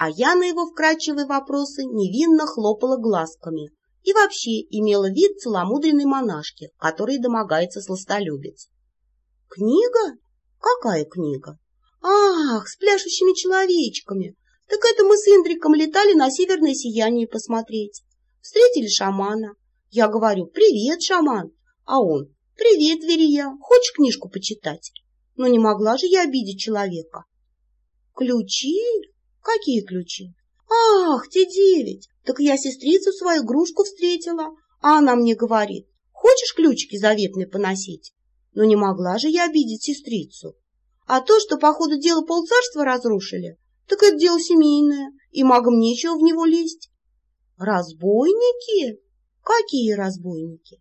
а я на его вкрадчивые вопросы невинно хлопала глазками и вообще имела вид целомудренной монашки, которой домогается сластолюбец. «Книга? Какая книга? Ах, с пляшущими человечками! Так это мы с Индриком летали на северное сияние посмотреть. Встретили шамана. Я говорю, привет, шаман. А он, привет, Верия, хочешь книжку почитать? Но не могла же я обидеть человека. Ключи? Какие ключи? Ах, те девять! Так я сестрицу свою игрушку встретила, а она мне говорит, хочешь ключики заветные поносить? Но не могла же я обидеть сестрицу. А то, что по ходу дела полцарства разрушили, так это дело семейное, и магам нечего в него лезть. Разбойники? Какие разбойники?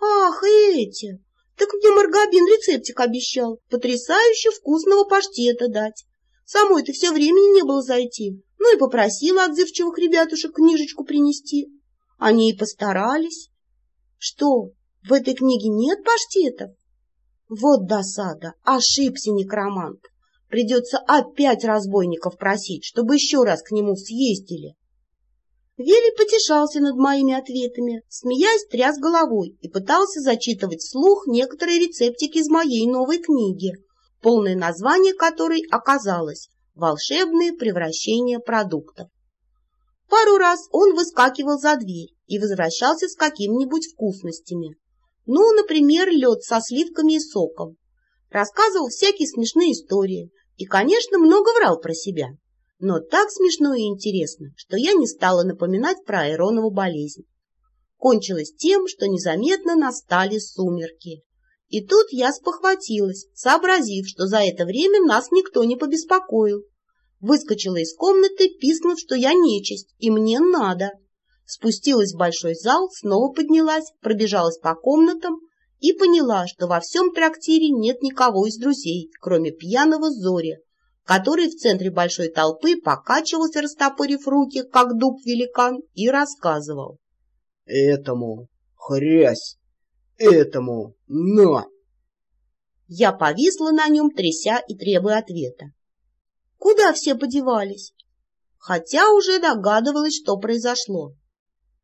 Ах, эти! Так мне Маргабин рецептик обещал, потрясающе вкусного паштета дать. Самой-то все времени не было зайти, ну и попросила отзывчивых ребятушек книжечку принести. Они и постарались. Что, в этой книге нет паштетов? Вот досада, ошибся некромант. Придется опять разбойников просить, чтобы еще раз к нему съездили. Вели потешался над моими ответами, смеясь, тряс головой и пытался зачитывать вслух некоторые рецептики из моей новой книги, полное название которой оказалось «Волшебные превращения продуктов». Пару раз он выскакивал за дверь и возвращался с какими-нибудь вкусностями. Ну, например, лед со сливками и соком. Рассказывал всякие смешные истории и, конечно, много врал про себя. Но так смешно и интересно, что я не стала напоминать про Айронову болезнь. Кончилось тем, что незаметно настали сумерки, и тут я спохватилась, сообразив, что за это время нас никто не побеспокоил. Выскочила из комнаты, пискнув, что я нечисть, и мне надо. Спустилась в большой зал, снова поднялась, пробежалась по комнатам и поняла, что во всем трактире нет никого из друзей, кроме пьяного Зори, который в центре большой толпы покачивался, растопырив руки, как дуб-великан, и рассказывал. «Этому хрясь этому на!» Я повисла на нем, тряся и требуя ответа. Куда все подевались? Хотя уже догадывалась, что произошло.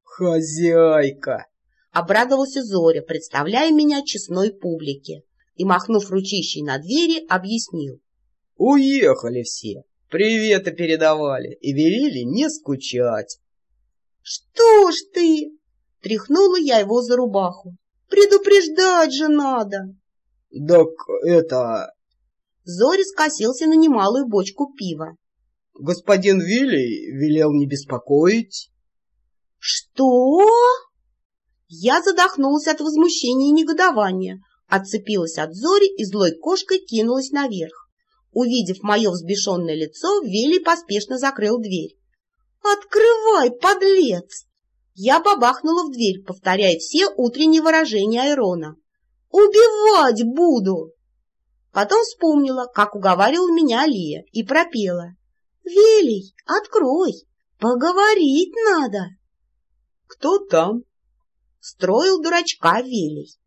«Хозяйка!» — обрадовался Зоря, представляя меня честной публике, и, махнув ручищей на двери, объяснил. «Уехали все, приветы передавали и велели не скучать». «Что ж ты?» — тряхнула я его за рубаху. Предупреждать же надо. Так это... Зори скосился на немалую бочку пива. Господин Вилли велел не беспокоить. Что? Я задохнулась от возмущения и негодования, отцепилась от Зори и злой кошкой кинулась наверх. Увидев мое взбешенное лицо, Вилли поспешно закрыл дверь. «Открывай, подлец!» Я бабахнула в дверь, повторяя все утренние выражения Айрона. «Убивать буду!» Потом вспомнила, как уговаривала меня Алия, и пропела. «Велий, открой, поговорить надо!» «Кто там?» — строил дурачка Велий.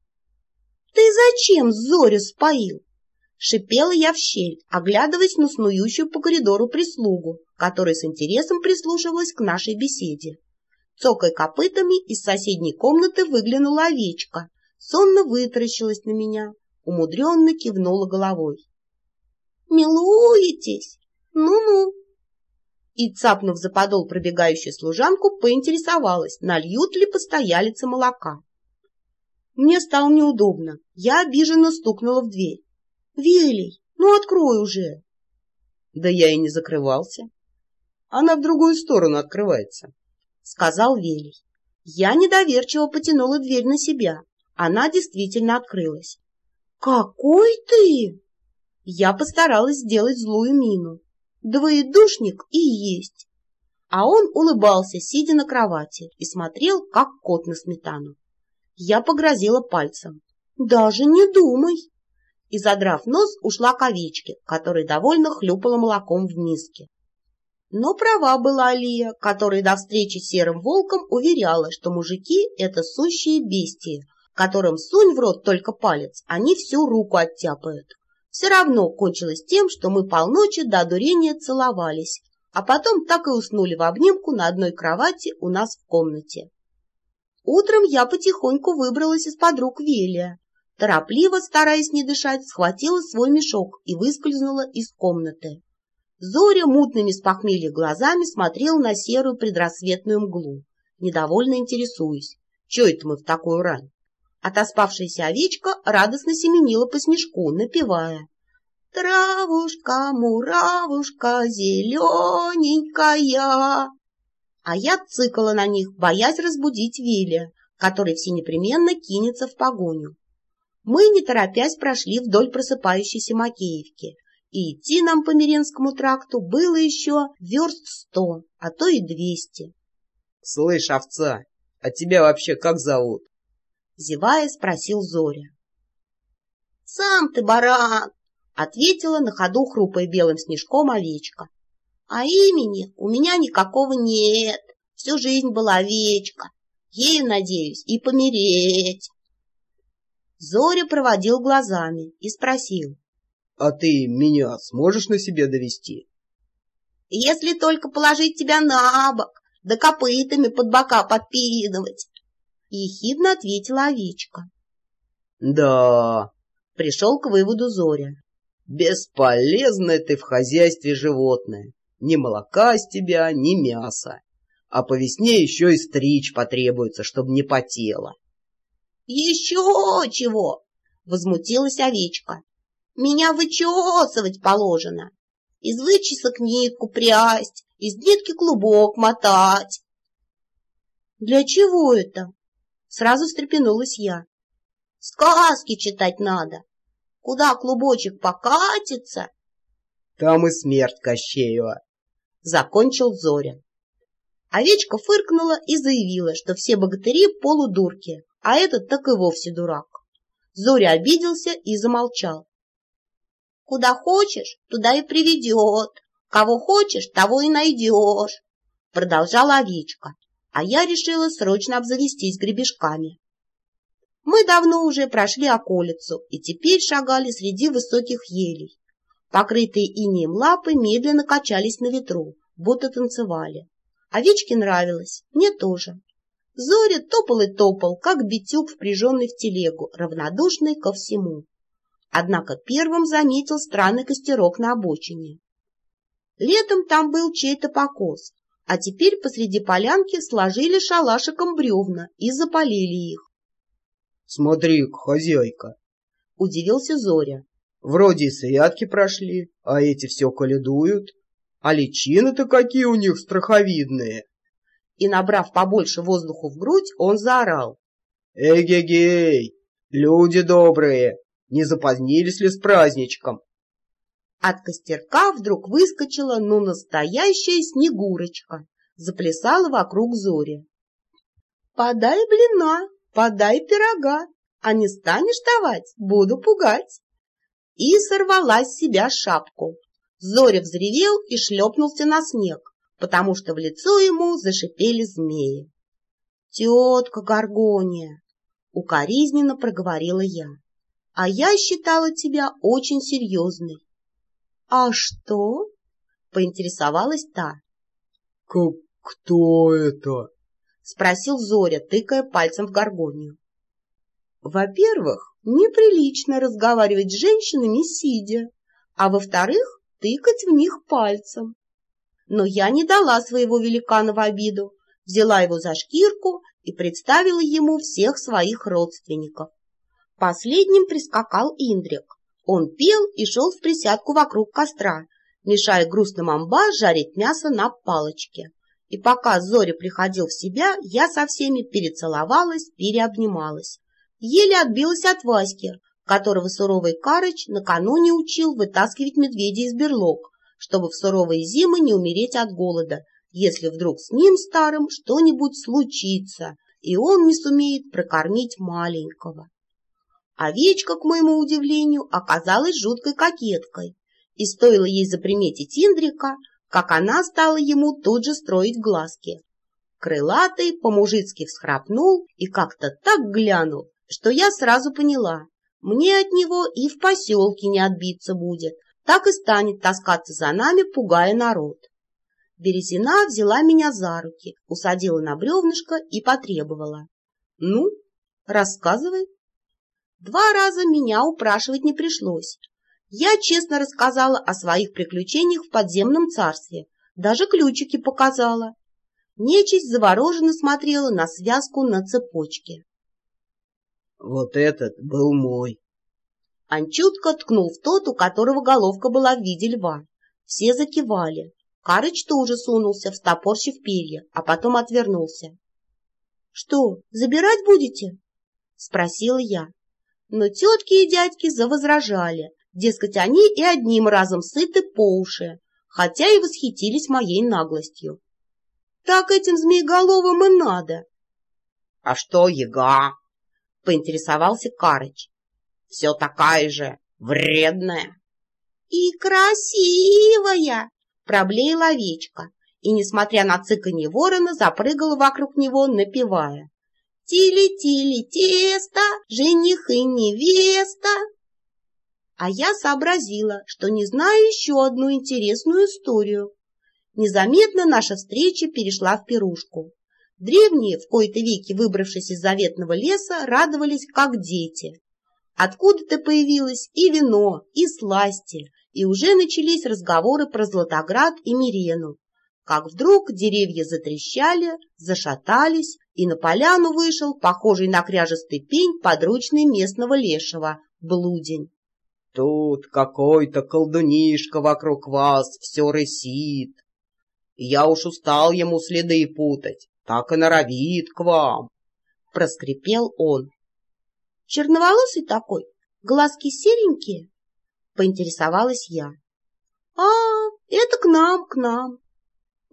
«Ты зачем Зорю споил?» Шипела я в щель, оглядываясь на снующую по коридору прислугу, которая с интересом прислушивалась к нашей беседе. Цокая копытами, из соседней комнаты выглянула овечка, сонно вытаращилась на меня, умудренно кивнула головой. «Милуетесь? Ну-ну!» И, цапнув за подол пробегающую служанку, поинтересовалась, нальют ли постоялица молока. Мне стало неудобно. Я обиженно стукнула в дверь. «Велий, ну открой уже!» Да я и не закрывался. Она в другую сторону открывается. — сказал Велий. Я недоверчиво потянула дверь на себя. Она действительно открылась. «Какой ты!» Я постаралась сделать злую мину. Двоедушник и есть. А он улыбался, сидя на кровати, и смотрел, как кот на сметану. Я погрозила пальцем. «Даже не думай!» И, задрав нос, ушла к овечке, которая довольно хлюпала молоком в миске. Но права была Алия, которая до встречи с серым волком уверяла, что мужики — это сущие бестии, которым сунь в рот только палец, они всю руку оттяпают. Все равно кончилось тем, что мы полночи до одурения целовались, а потом так и уснули в обнимку на одной кровати у нас в комнате. Утром я потихоньку выбралась из-под рук Велия. Торопливо, стараясь не дышать, схватила свой мешок и выскользнула из комнаты. Зоря мутными с глазами смотрела на серую предрассветную мглу, недовольно интересуясь, что это мы в такую рань. Отоспавшаяся овечка радостно семенила по снежку, напевая. Травушка, муравушка, зелененькая. А я цикала на них, боясь разбудить Виля, который все непременно кинется в погоню. Мы, не торопясь, прошли вдоль просыпающейся Макеевки, и идти нам по Миренскому тракту было еще верст сто, а то и двести. — Слышь, овца, а тебя вообще как зовут? — зевая спросил Зоря. — Сам ты баран! — ответила на ходу хрупая белым снежком овечка. — А имени у меня никакого нет. Всю жизнь была овечка. Ею, надеюсь, и помереть. Зоря проводил глазами и спросил. — А ты меня сможешь на себе довести? Если только положить тебя на бок, да копытами под бока подпинывать. Ехидно ответила овечка. — Да, — пришел к выводу Зоря. — Бесполезное ты в хозяйстве животное. Ни молока с тебя, ни мяса. А по весне еще и стричь потребуется, чтобы не потело. «Еще чего!» — возмутилась овечка. «Меня вычесывать положено. Из вычесок нитку прясть, из нитки клубок мотать». «Для чего это?» — сразу встрепенулась я. «Сказки читать надо. Куда клубочек покатится?» «Там и смерть Кощеева», — закончил Зоря. Овечка фыркнула и заявила, что все богатыри полудурки, а этот так и вовсе дурак. Зоря обиделся и замолчал. «Куда хочешь, туда и приведет. Кого хочешь, того и найдешь», — продолжала овечка, а я решила срочно обзавестись гребешками. Мы давно уже прошли околицу и теперь шагали среди высоких елей. Покрытые инеем лапы медленно качались на ветру, будто танцевали. Овечке нравилось, мне тоже. Зоря топал и топал, как битюк, впряженный в телегу, равнодушный ко всему. Однако первым заметил странный костерок на обочине. Летом там был чей-то покос, а теперь посреди полянки сложили шалашиком бревна и запалили их. — Смотри, хозяйка! — удивился Зоря. — Вроде и святки прошли, а эти все коледуют. А личины-то какие у них страховидные! и, набрав побольше воздуху в грудь, он заорал. «Эгегей! Люди добрые! Не запозднились ли с праздничком?» От костерка вдруг выскочила, ну, настоящая снегурочка, заплясала вокруг зори. «Подай блина, подай пирога, а не станешь давать, буду пугать!» И сорвала с себя шапку. Зоря взревел и шлепнулся на снег потому что в лицо ему зашипели змеи. «Тетка Горгония!» — укоризненно проговорила я. «А я считала тебя очень серьезной». «А что?» — поинтересовалась та. «Как кто это?» — спросил Зоря, тыкая пальцем в Горгонию. «Во-первых, неприлично разговаривать с женщинами сидя, а во-вторых, тыкать в них пальцем. Но я не дала своего великана в обиду, взяла его за шкирку и представила ему всех своих родственников. Последним прискакал Индрик. Он пел и шел в присядку вокруг костра, мешая грустным амба жарить мясо на палочке. И пока Зоря приходил в себя, я со всеми перецеловалась, переобнималась. Еле отбилась от Васьки, которого суровый Карыч накануне учил вытаскивать медведя из берлог, чтобы в суровые зимы не умереть от голода, если вдруг с ним старым что-нибудь случится, и он не сумеет прокормить маленького. Овечка, к моему удивлению, оказалась жуткой кокеткой, и стоило ей заприметить Индрика, как она стала ему тут же строить глазки. Крылатый по-мужицки всхрапнул и как-то так глянул, что я сразу поняла, мне от него и в поселке не отбиться будет, так и станет таскаться за нами, пугая народ. Березина взяла меня за руки, усадила на бревнышко и потребовала. — Ну, рассказывай. Два раза меня упрашивать не пришлось. Я честно рассказала о своих приключениях в подземном царстве, даже ключики показала. Нечисть завороженно смотрела на связку на цепочке. — Вот этот был мой. Анчутка ткнул в тот, у которого головка была в виде льва. Все закивали. Карыч тоже сунулся, встопорщив перья, а потом отвернулся. — Что, забирать будете? — спросила я. Но тетки и дядьки завозражали, дескать, они и одним разом сыты по уши, хотя и восхитились моей наглостью. Так этим змееголовым и надо. — А что яга? — поинтересовался Карыч. — Все такая же вредная. — И красивая! — проблеяла овечка, и, несмотря на цыканье ворона, запрыгала вокруг него, напевая. Тили-тили тесто, жених и невеста. А я сообразила, что не знаю еще одну интересную историю. Незаметно наша встреча перешла в пирушку. Древние, в кои-то веки выбравшись из заветного леса, радовались, как дети. Откуда-то появилось и вино, и сласти, и уже начались разговоры про Златоград и Мирену. Как вдруг деревья затрещали, зашатались, и на поляну вышел, похожий на кряжестый пень, подручный местного лешего, блудень. — Тут какой-то колдунишка вокруг вас все рысит. Я уж устал ему следы путать, так и норовит к вам. Проскрипел он. — Черноволосый такой, глазки серенькие? — поинтересовалась я. — А, это к нам, к нам. —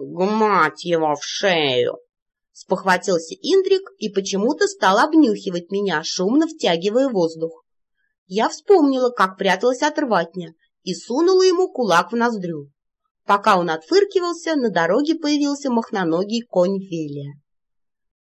Гмать его в шею! Спохватился Индрик и почему-то стал обнюхивать меня, шумно втягивая воздух. Я вспомнила, как пряталась от рватня, и сунула ему кулак в ноздрю. Пока он отфыркивался, на дороге появился махноногий конь Велия.